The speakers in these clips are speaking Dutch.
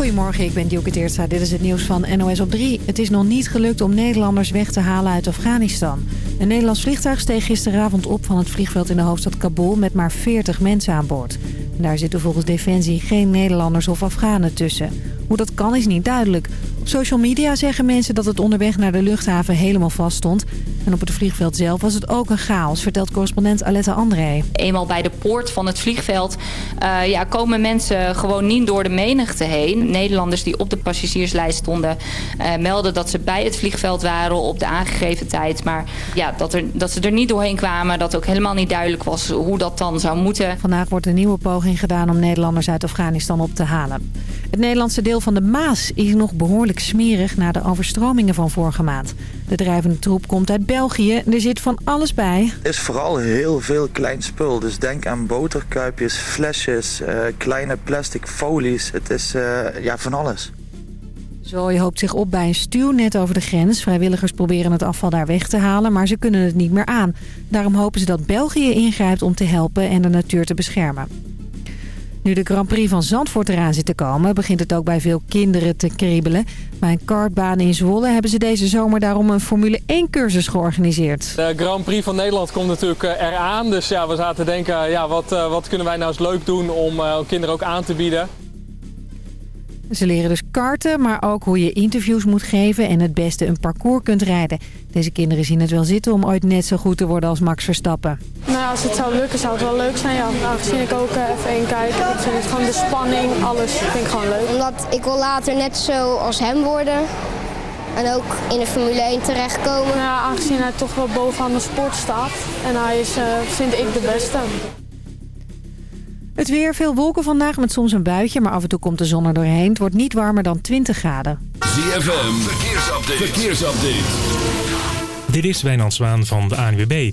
Goedemorgen, ik ben Dielke Teertstra. Dit is het nieuws van NOS op 3. Het is nog niet gelukt om Nederlanders weg te halen uit Afghanistan. Een Nederlands vliegtuig steeg gisteravond op van het vliegveld in de hoofdstad Kabul... met maar 40 mensen aan boord. daar zitten volgens Defensie geen Nederlanders of Afghanen tussen. Hoe dat kan is niet duidelijk. Op social media zeggen mensen dat het onderweg naar de luchthaven helemaal vast stond. En op het vliegveld zelf was het ook een chaos, vertelt correspondent Aletta André. Eenmaal bij de poort van het vliegveld uh, ja, komen mensen gewoon niet door de menigte heen. Nederlanders die op de passagierslijst stonden uh, melden dat ze bij het vliegveld waren op de aangegeven tijd. Maar ja, dat, er, dat ze er niet doorheen kwamen, dat ook helemaal niet duidelijk was hoe dat dan zou moeten. Vandaag wordt een nieuwe poging gedaan om Nederlanders uit Afghanistan op te halen. Het Nederlandse deel van de Maas is nog behoorlijk smerig na de overstromingen van vorige maand. De drijvende troep komt uit België. Er zit van alles bij. Er is vooral heel veel klein spul. Dus denk aan boterkuipjes, flesjes, uh, kleine plastic folies. Het is uh, ja, van alles. Zooi hoopt zich op bij een stuw net over de grens. Vrijwilligers proberen het afval daar weg te halen, maar ze kunnen het niet meer aan. Daarom hopen ze dat België ingrijpt om te helpen en de natuur te beschermen. Nu de Grand Prix van Zandvoort eraan zit te komen... begint het ook bij veel kinderen te kriebelen. Bij een kartbaan in Zwolle hebben ze deze zomer daarom een Formule 1-cursus georganiseerd. De Grand Prix van Nederland komt natuurlijk eh, eraan. Dus ja, we zaten te denken, ja, wat, eh, wat kunnen wij nou eens leuk doen om uh, kinderen ook aan te bieden. Ze leren dus karten, maar ook hoe je interviews moet geven en het beste een parcours kunt rijden. Deze kinderen zien het wel zitten om ooit net zo goed te worden als Max Verstappen. Nou, als het zou lukken zou het wel leuk zijn. Ja, aangezien ik ook uh, F1 kijk, ik vind het gewoon de spanning, alles vind ik gewoon leuk. Omdat ik wil later net zo als hem worden. En ook in de Formule 1 terechtkomen. Ja, aangezien hij toch wel bovenaan de sport staat. En hij is, uh, vind ik, de beste. Het weer, veel wolken vandaag met soms een buitje, maar af en toe komt de zon er doorheen. Het wordt niet warmer dan 20 graden. ZFM, verkeersupdate. verkeersupdate. Dit is Wijnand Zwaan van de ANWB.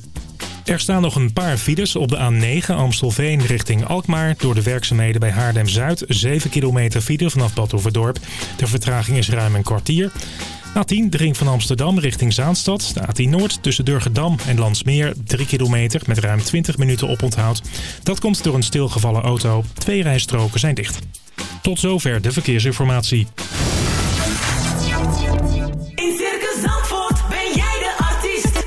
Er staan nog een paar files op de A9 Amstelveen richting Alkmaar. Door de werkzaamheden bij Haarlem-Zuid. 7 kilometer file vanaf Bad Oeverdorp. De vertraging is ruim een kwartier. A10, de ring van Amsterdam richting Zaanstad. De A10 Noord tussen Durgedam en Landsmeer. 3 kilometer met ruim 20 minuten oponthoud. Dat komt door een stilgevallen auto. Twee rijstroken zijn dicht. Tot zover de verkeersinformatie. In Circus Zandvoort ben jij de artiest.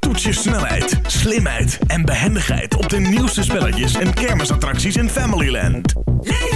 Toets je snelheid, slimheid en behendigheid op de nieuwste spelletjes en kermisattracties in Familyland. Leef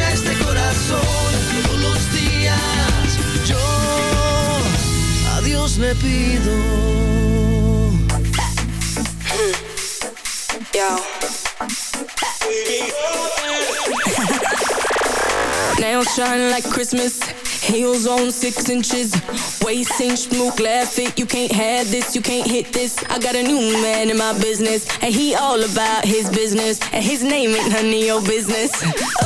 este corazón. Todos los días yo a Dios le pido. Yo. Nails shine like Christmas. Heels on six inches. Waist inch, smoke, laugh fit. You can't have this, you can't hit this. I got a new man in my business. And he all about his business. And his name ain't none of your business.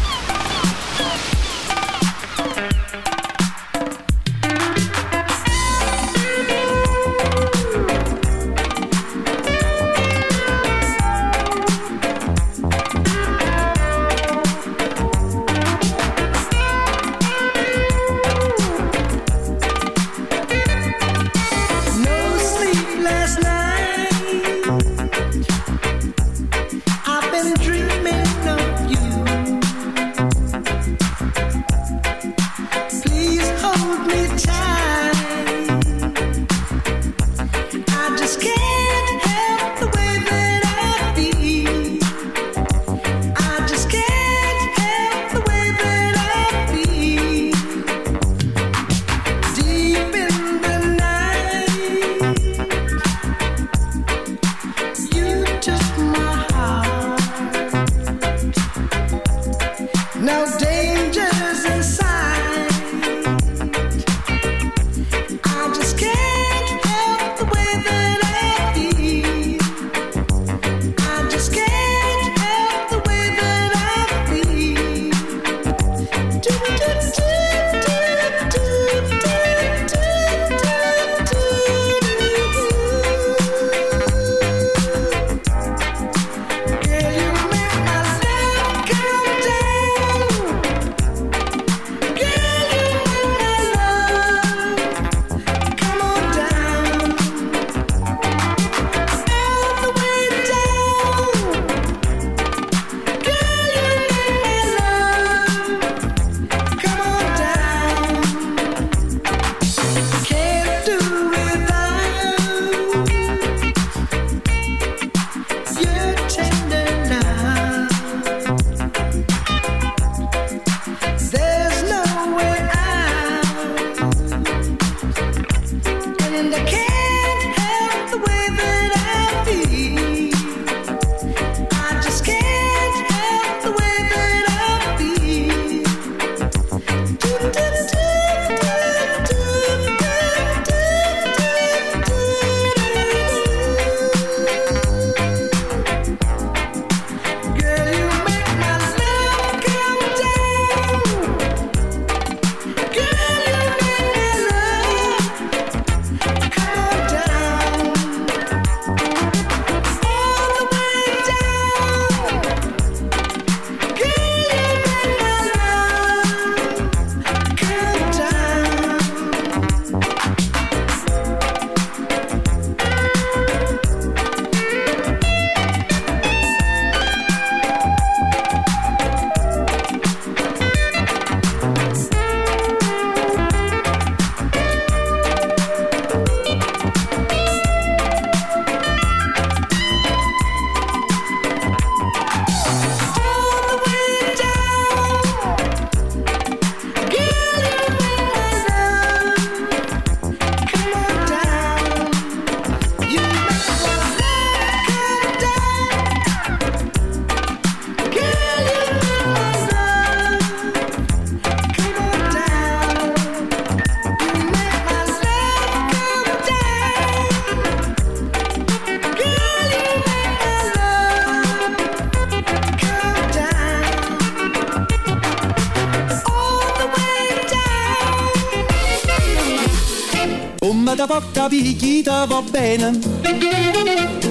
porta picchita va bene.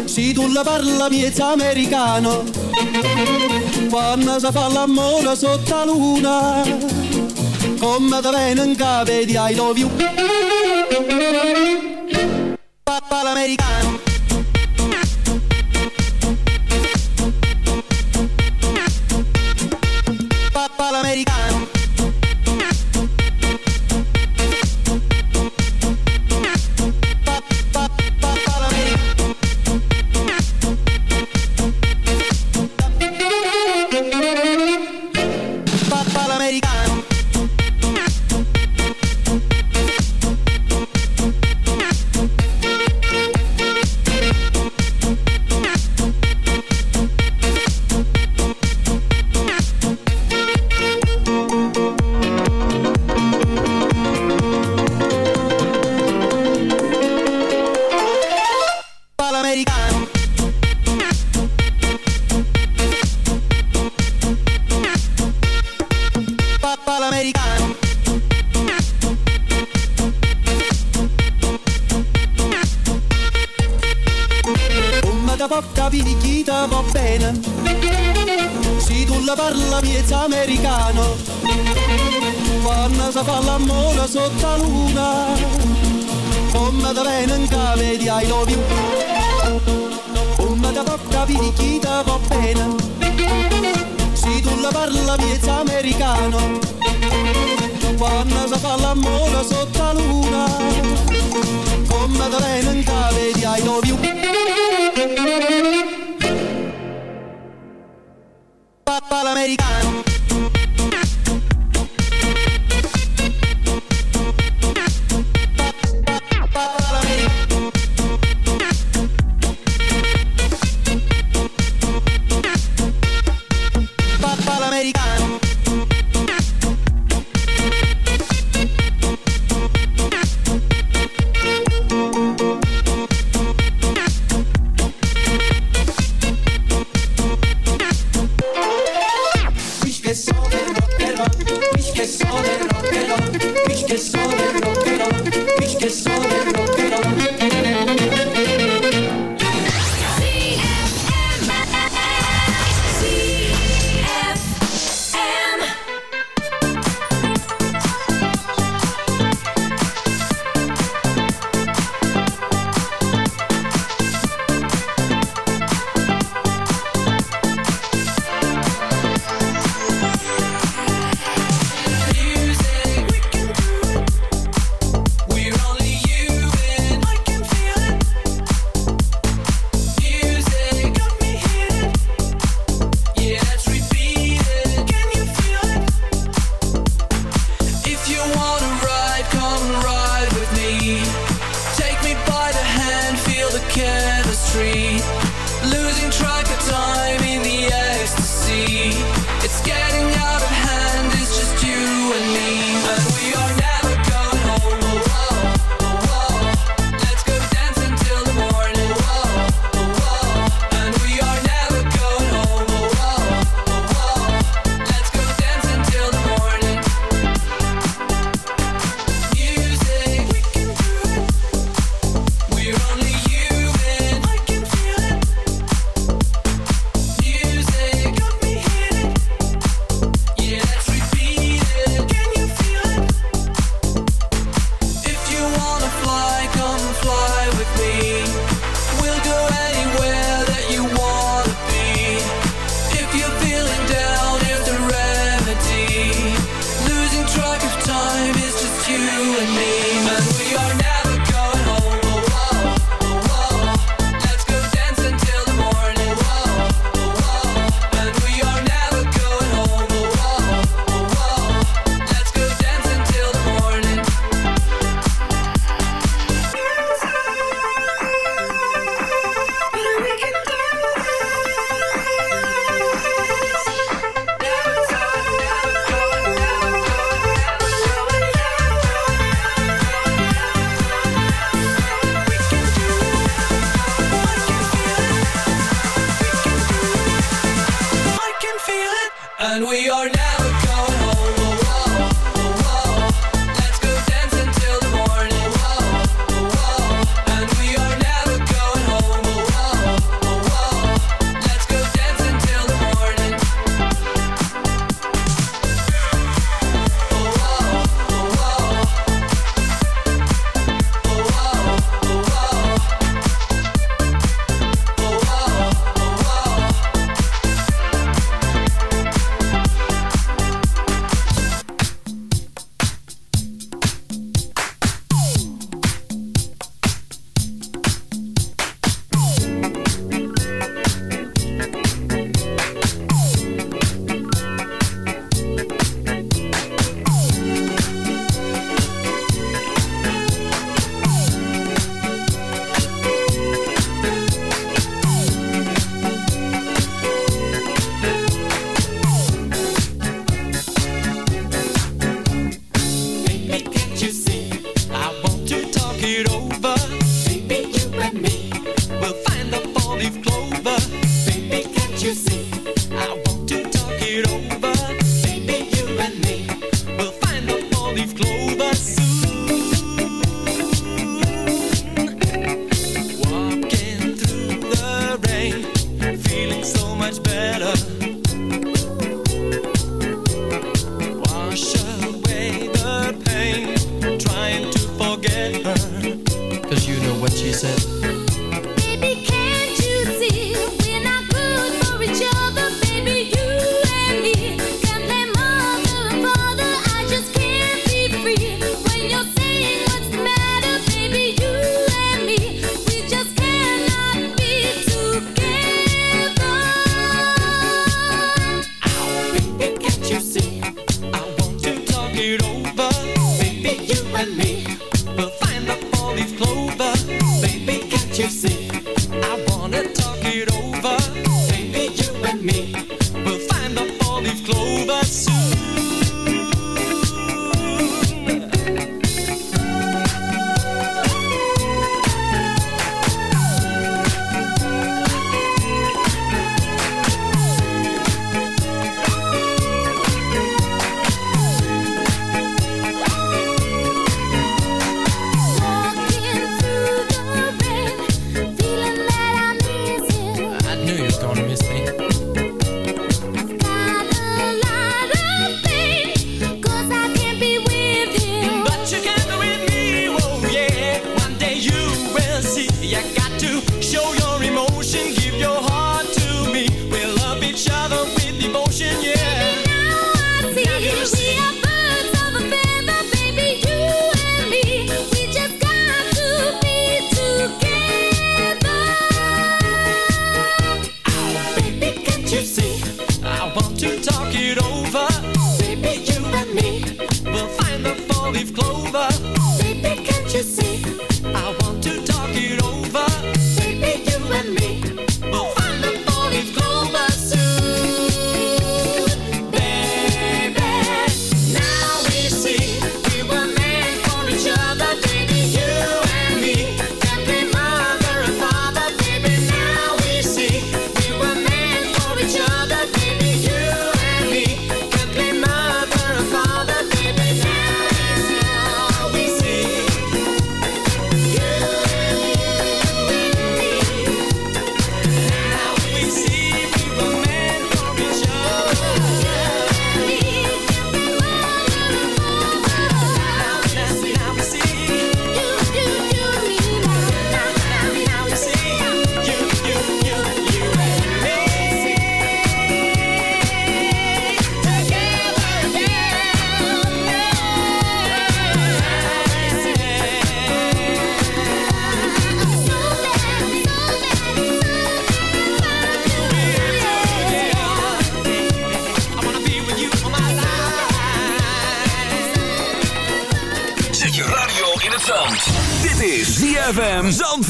Si tu la parla miezza americano, quando si fa l'amore sotto la luna, come te viene in capo di I love you. vedi chi ti va bene. Tu la parla piezza americano, quando si fa l'amore sotto la luna, come te ne vedi ai dovi.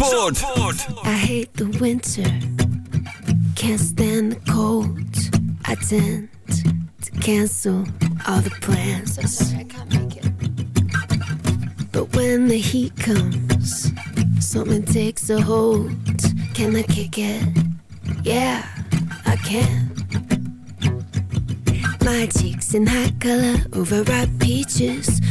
ZFM Zandvoort. I hate the winter, can't stand the cold. I tend to cancel all the plans. But when the heat comes, something takes a hold. Can I kick it? Yeah, I can. My cheeks in hot color, overripe peaches.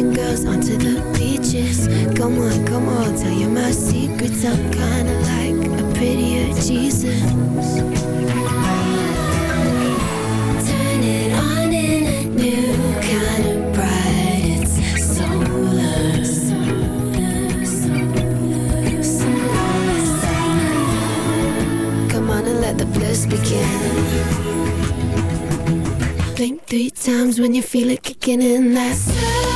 And girls onto the beaches. Come on, come on, tell you my secrets. I'm kinda like a prettier Jesus. Turn it on in a new kind of bright. It's solar. Come on and let the bliss begin. Blink three times when you feel it kicking in. That's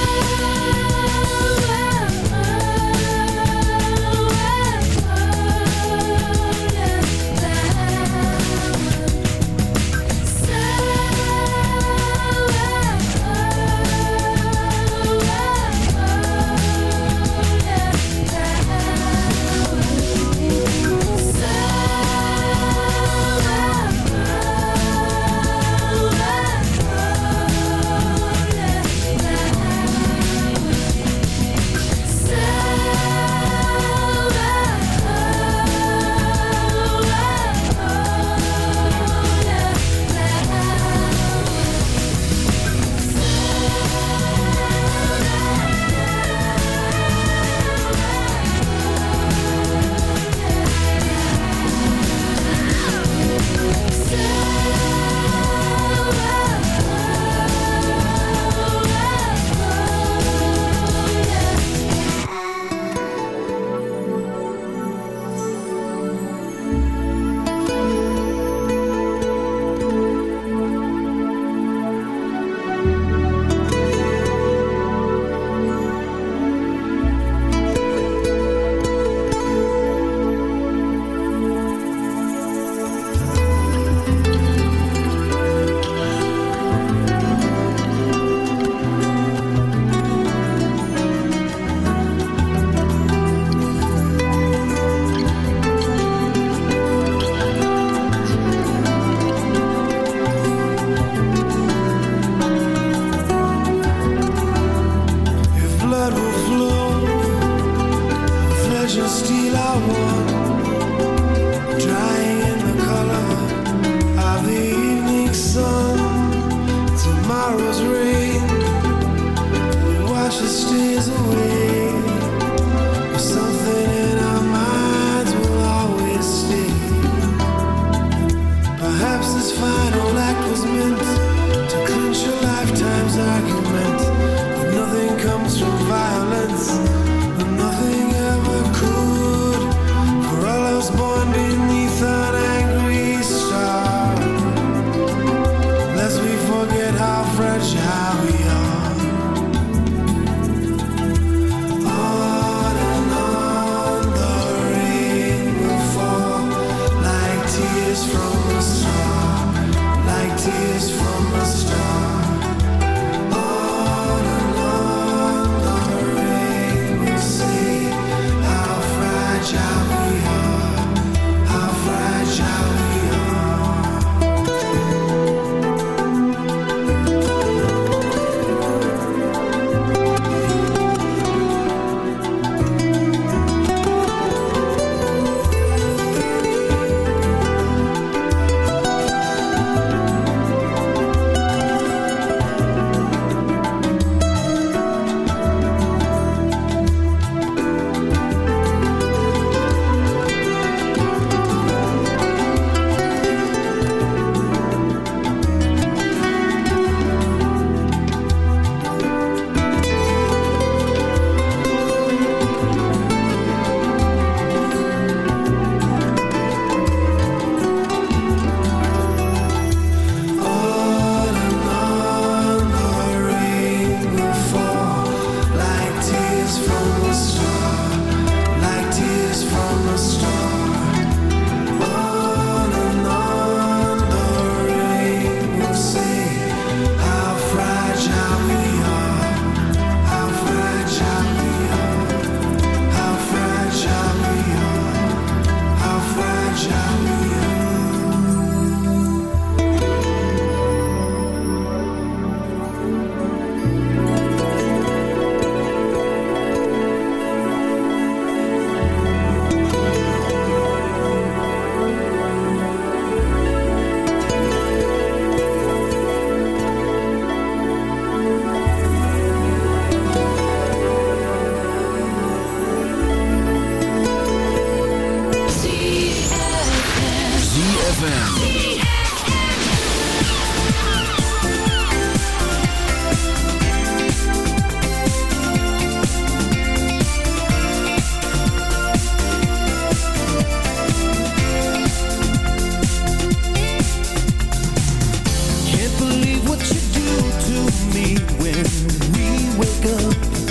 what you do to me when we wake up.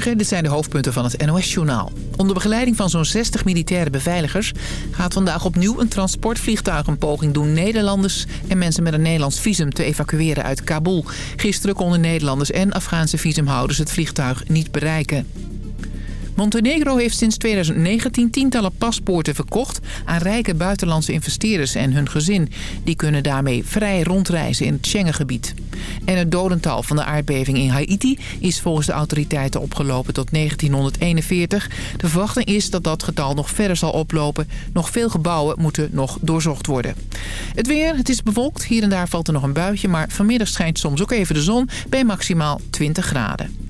Goedemorgen, dit zijn de hoofdpunten van het NOS-journaal. Onder begeleiding van zo'n 60 militaire beveiligers... gaat vandaag opnieuw een transportvliegtuig een poging doen... Nederlanders en mensen met een Nederlands visum te evacueren uit Kabul. Gisteren konden Nederlanders en Afghaanse visumhouders het vliegtuig niet bereiken. Montenegro heeft sinds 2019 tientallen paspoorten verkocht aan rijke buitenlandse investeerders en hun gezin. Die kunnen daarmee vrij rondreizen in het Schengengebied. En het dodental van de aardbeving in Haiti is volgens de autoriteiten opgelopen tot 1941. De verwachting is dat dat getal nog verder zal oplopen. Nog veel gebouwen moeten nog doorzocht worden. Het weer, het is bewolkt. Hier en daar valt er nog een buitje. Maar vanmiddag schijnt soms ook even de zon bij maximaal 20 graden.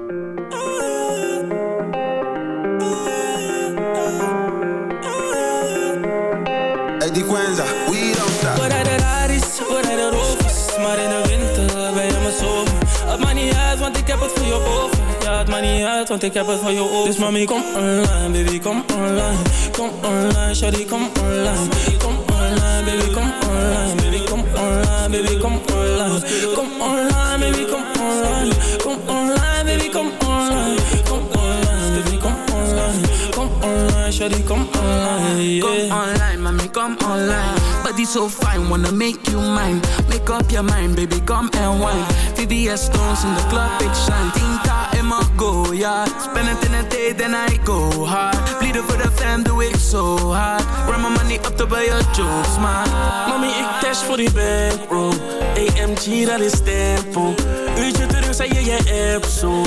Maakt niet uit, want ik heb het voor je over Dus mami, online, baby, kom online. Kom online, shawty, kom online. Kom online, baby, kom online. Baby, kom online, baby, kom online. Kom online, baby, kom online. Kom online, baby, kom online. Kom online, baby, kom online. Kom online, shawty, kom online, Come online, mommy, come online. Body so fine, wanna make you mine. Make up your mind, baby, come and wine. VVS stones in the club, big shine. Tinta in my go, yeah. Spend it in a day, then I go hard. Bleeden voor de fam, doe ik zo hard. Run my money up to buy your jokes, man. Mami, ik dash voor die bankroll AMG, dat is tempo Uurtje terug, zei je je app zo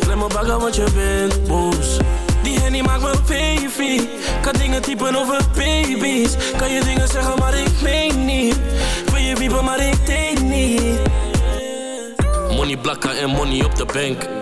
Klem me bagger, want je bent boos Die Henny maakt me baby Kan dingen typen over baby's Kan je dingen zeggen, maar ik meen niet wil je wiepen, maar ik deed niet Money blakken en money op de bank.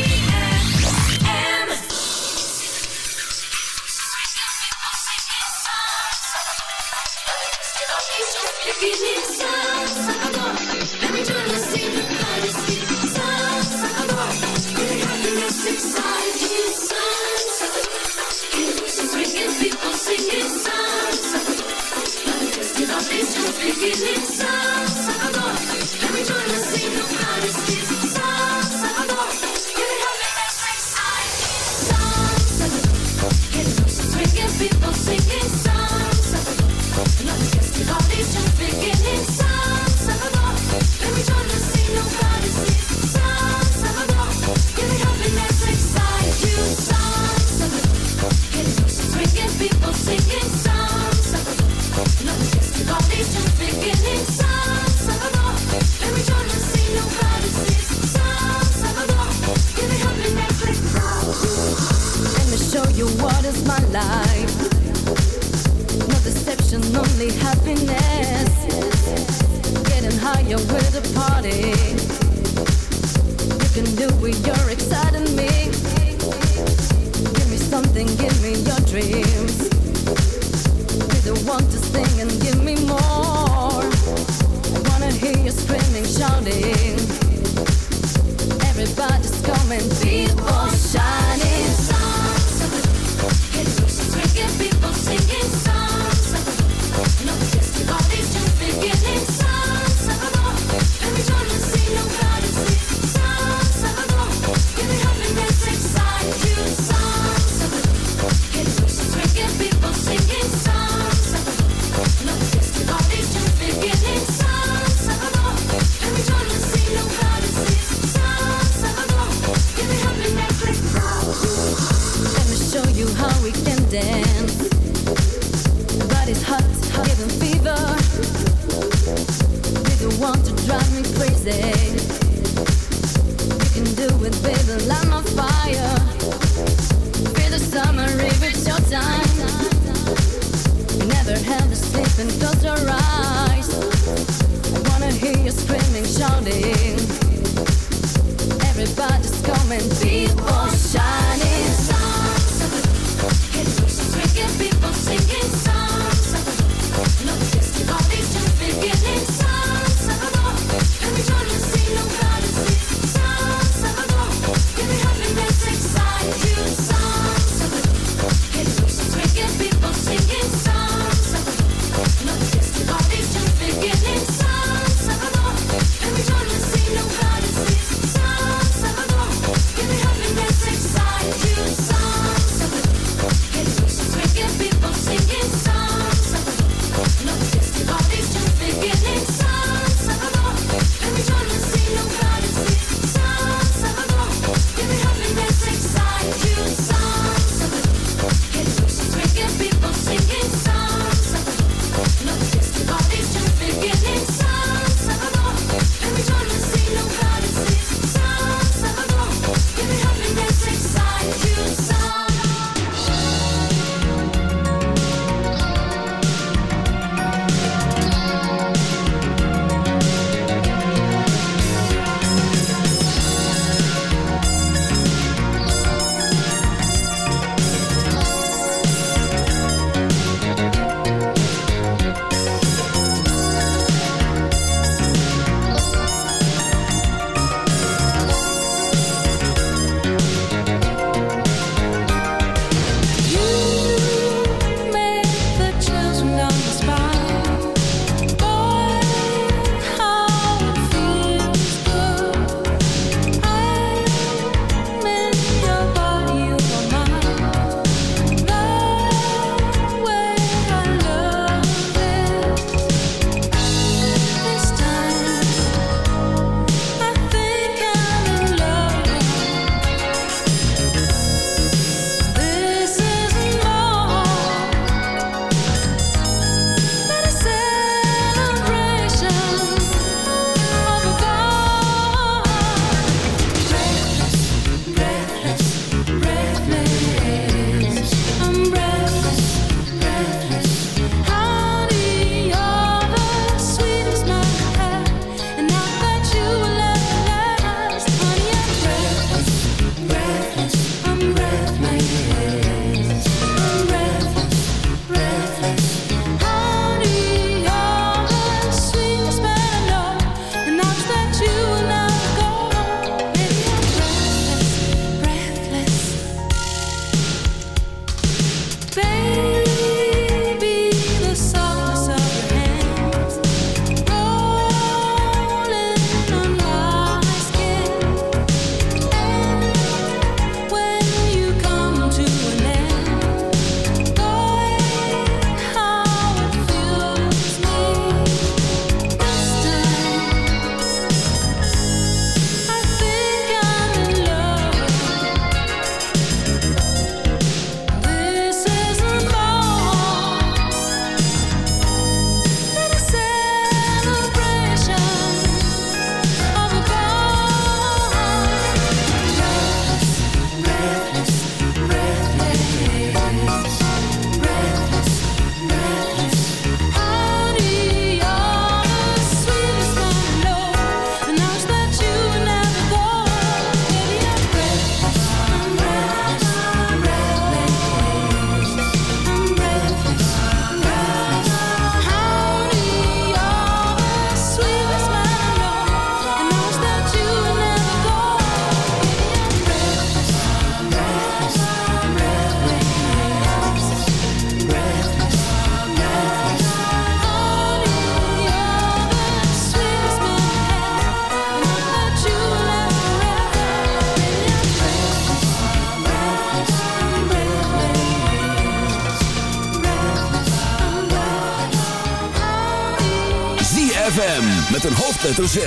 De Z.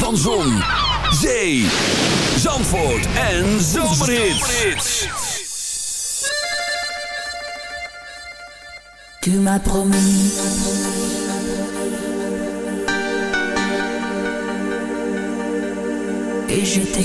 Van Zon, Zee, Zandvoort en Zomerhits. Tu m'as promis. Et je t'ai